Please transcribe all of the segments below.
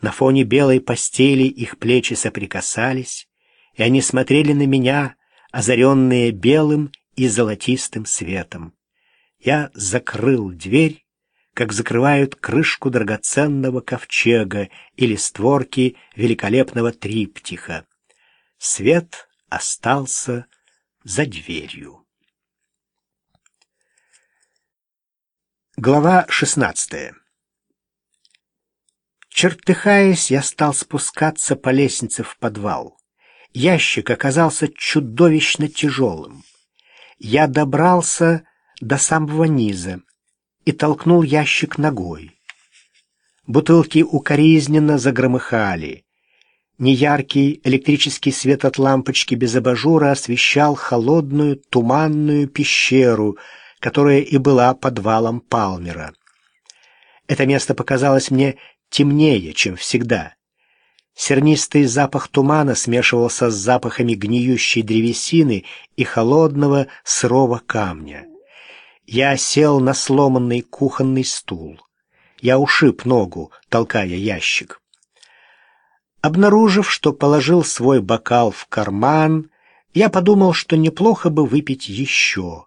На фоне белой постели их плечи соприкасались, и они смотрели на меня, озаренные белым и золотистым светом. Я закрыл дверь, как закрывают крышку драгоценного ковчега или створки великолепного триптиха. Свет остался за дверью. Глава шестнадцатая Чертыхаясь, я стал спускаться по лестнице в подвал. Ящик оказался чудовищно тяжелым. Я добрался до самого низа и толкнул ящик ногой. Бутылки укоризненно загромыхали. Неяркий электрический свет от лампочки без абажура освещал холодную туманную пещеру, которая и была подвалом Палмера. Это место показалось мне темнее, чем всегда. Сернистый запах тумана смешивался с запахами гниющей древесины и холодного сырого камня. Я сел на сломанный кухонный стул. Я ушиб ногу, толкая ящик. Обнаружив, что положил свой бокал в карман, я подумал, что неплохо бы выпить еще.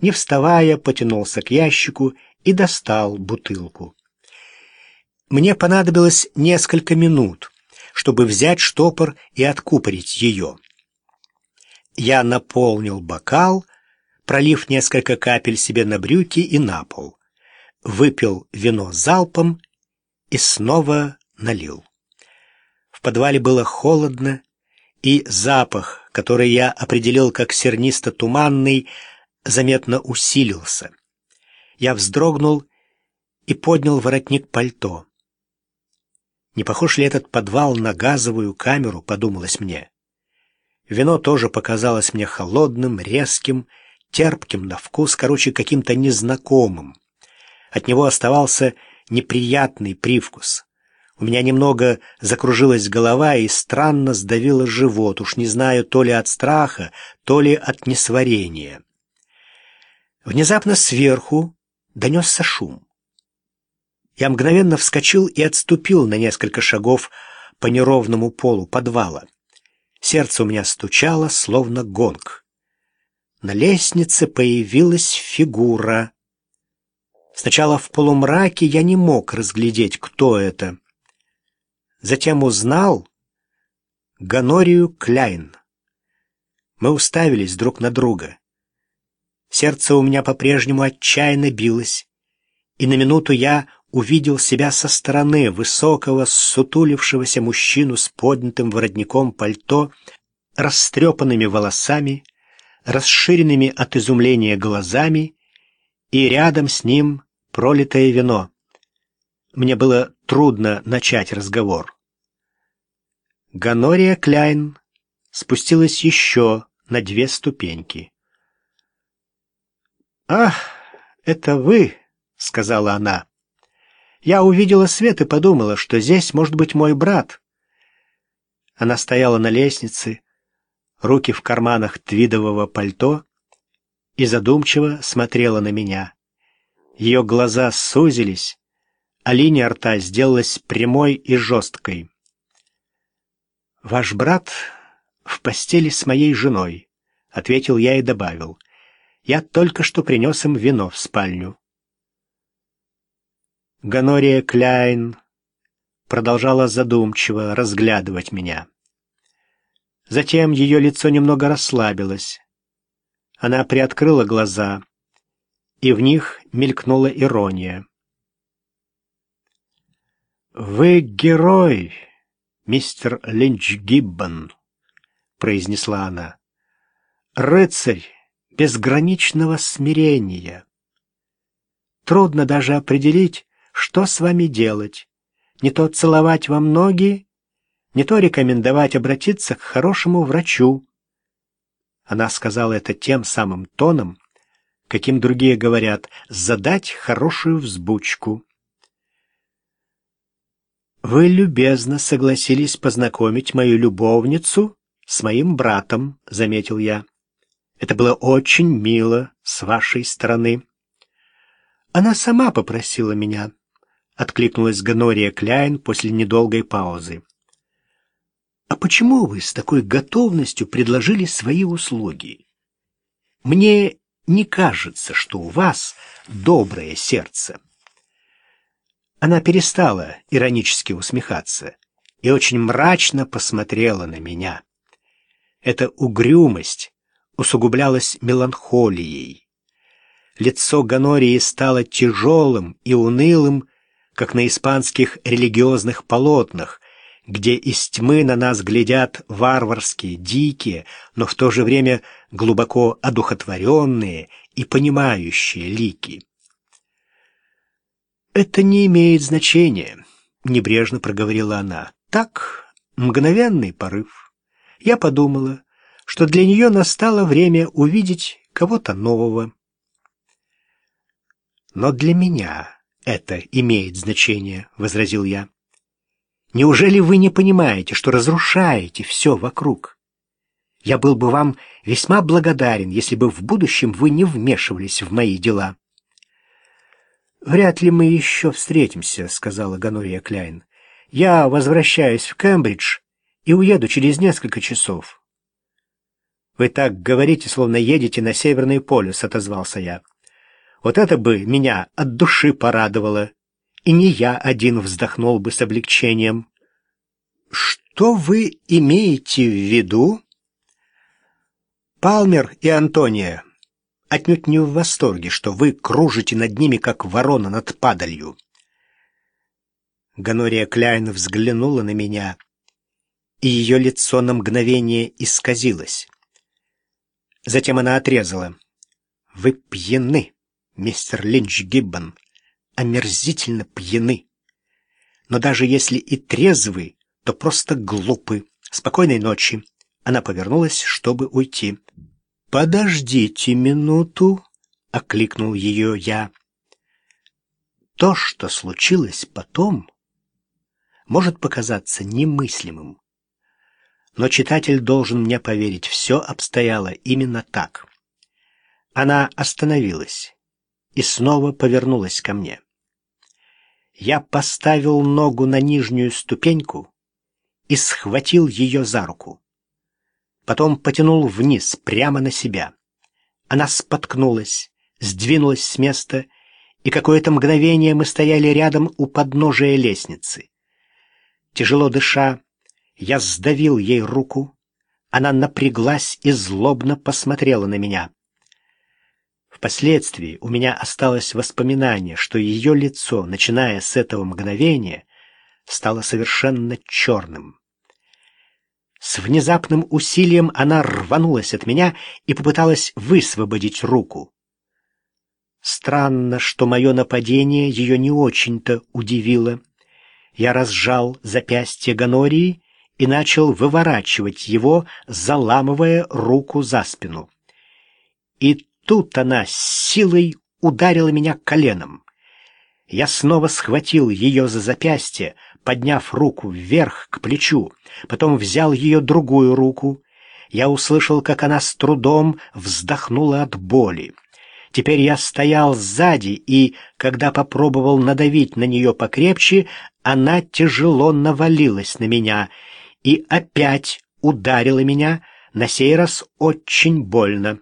Не вставая, потянулся к ящику и достал бутылку. Мне понадобилось несколько минут, чтобы взять штопор и откупорить ее. Я наполнил бокал, пролив несколько капель себе на брюки и на пол. Выпил вино залпом и снова налил. В подвале было холодно, и запах, который я определил как сернисто-туманный, заметно усилился. Я вздрогнул и поднял воротник пальто. Не похож ли этот подвал на газовую камеру, подумалось мне. Вино тоже показалось мне холодным, резким, терпким на вкус, короче, каким-то незнакомым. От него оставался неприятный привкус. У меня немного закружилась голова и странно сдавило живот, уж не знаю, то ли от страха, то ли от несварения. Внезапно сверху донесся шум. Я мгновенно вскочил и отступил на несколько шагов по неровному полу подвала. Сердце у меня стучало, словно гонг. На лестнице появилась фигура. Сначала в полумраке я не мог разглядеть, кто это. Затем узнал Ганорию Кляйн. Мы уставились друг на друга. Сердце у меня по-прежнему отчаянно билось, и на минуту я увидел себя со стороны высокого, сутулившегося мужчину с поднятым воротником пальто, растрепанными волосами, расширенными от изумления глазами, и рядом с ним пролитое вино. Мне было трудно начать разговор. Ганория Кляйн спустилась еще на две ступеньки. «Ах, это вы!» — сказала она. Я увидела свет и подумала, что здесь может быть мой брат. Она стояла на лестнице, руки в карманах твидового пальто и задумчиво смотрела на меня. Ее глаза сузились, а линия рта сделалась прямой и жесткой. «Ваш брат в постели с моей женой», — ответил я и добавил. «Я только что принес им вино в спальню». Ганория Кляйн продолжала задумчиво разглядывать меня. Затем ее лицо немного расслабилось. Она приоткрыла глаза, и в них мелькнула ирония. «Вы герой, мистер Линч Гиббон», — произнесла она. «Рыцарь безграничного смирения. Трудно даже определить, что с вами делать. Не то целовать вам ноги, не то рекомендовать обратиться к хорошему врачу. Она сказала это тем самым тоном, каким другие говорят, задать хорошую взбучку. «Вы любезно согласились познакомить мою любовницу с моим братом», — заметил я. «Это было очень мило с вашей стороны». Она сама попросила меня. Откликнулась Ганория Кляйн после недолгой паузы. «А почему вы с такой готовностью предложили свои услуги? Мне не кажется, что у вас доброе сердце». Она перестала иронически усмехаться и очень мрачно посмотрела на меня. Эта угрюмость усугублялась меланхолией. Лицо Ганории стало тяжелым и унылым, как на испанских религиозных полотнах, где из тьмы на нас глядят варварские, дикие, но в то же время глубоко одухотворенные и понимающие лики. «Это не имеет значения», — небрежно проговорила она. «Так, мгновенный порыв. Я подумала, что для нее настало время увидеть кого-то нового. Но для меня это имеет значение, — возразил я. Неужели вы не понимаете, что разрушаете все вокруг? Я был бы вам весьма благодарен, если бы в будущем вы не вмешивались в мои дела. «Вряд ли мы еще встретимся», — сказала Ганория Кляйн. «Я возвращаюсь в Кембридж и уеду через несколько часов». «Вы так говорите, словно едете на Северный полюс», — отозвался я. «Вот это бы меня от души порадовало, и не я один вздохнул бы с облегчением». «Что вы имеете в виду?» «Палмер и Антония отнюдь не в восторге, что вы кружите над ними, как ворона над падалью. Ганория Кляйн взглянула на меня, и ее лицо на мгновение исказилось. Затем она отрезала. «Вы пьяны, мистер Линч Гиббон, омерзительно пьяны. Но даже если и трезвы, то просто глупы. Спокойной ночи». Она повернулась, чтобы уйти. «Подождите минуту», — окликнул ее я. То, что случилось потом, может показаться немыслимым. Но читатель должен мне поверить, все обстояло именно так. Она остановилась и снова повернулась ко мне. Я поставил ногу на нижнюю ступеньку и схватил ее за руку потом потянул вниз, прямо на себя. Она споткнулась, сдвинулась с места, и какое-то мгновение мы стояли рядом у подножия лестницы. Тяжело дыша, я сдавил ей руку, она напряглась и злобно посмотрела на меня. Впоследствии у меня осталось воспоминание, что ее лицо, начиная с этого мгновения, стало совершенно черным. С внезапным усилием она рванулась от меня и попыталась высвободить руку. Странно, что мое нападение ее не очень-то удивило. Я разжал запястье Ганории и начал выворачивать его, заламывая руку за спину. И тут она с силой ударила меня коленом. Я снова схватил ее за запястье, подняв руку вверх к плечу, потом взял ее другую руку. Я услышал, как она с трудом вздохнула от боли. Теперь я стоял сзади, и, когда попробовал надавить на нее покрепче, она тяжело навалилась на меня и опять ударила меня, на сей раз очень больно.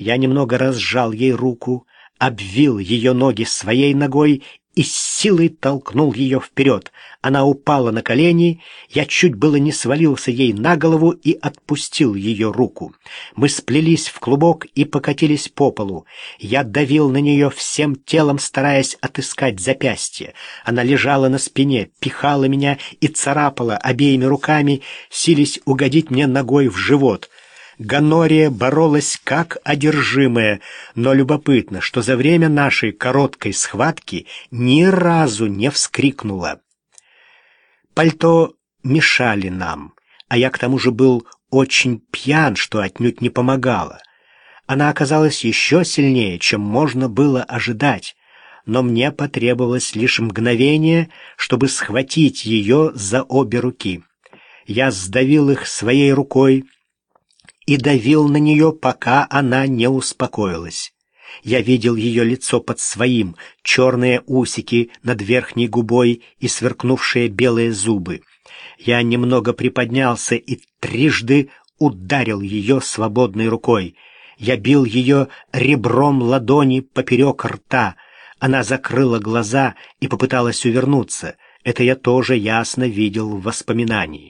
Я немного разжал ей руку, обвил ее ноги своей ногой и с силой толкнул ее вперед. Она упала на колени, я чуть было не свалился ей на голову и отпустил ее руку. Мы сплелись в клубок и покатились по полу. Я давил на нее всем телом, стараясь отыскать запястье. Она лежала на спине, пихала меня и царапала обеими руками, сились угодить мне ногой в живот — Ганория боролась как одержимая, но любопытно, что за время нашей короткой схватки ни разу не вскрикнула. Пальто мешали нам, а я к тому же был очень пьян, что отнюдь не помогало. Она оказалась еще сильнее, чем можно было ожидать, но мне потребовалось лишь мгновение, чтобы схватить ее за обе руки. Я сдавил их своей рукой, и давил на нее, пока она не успокоилась. Я видел ее лицо под своим, черные усики над верхней губой и сверкнувшие белые зубы. Я немного приподнялся и трижды ударил ее свободной рукой. Я бил ее ребром ладони поперек рта. Она закрыла глаза и попыталась увернуться. Это я тоже ясно видел в воспоминании.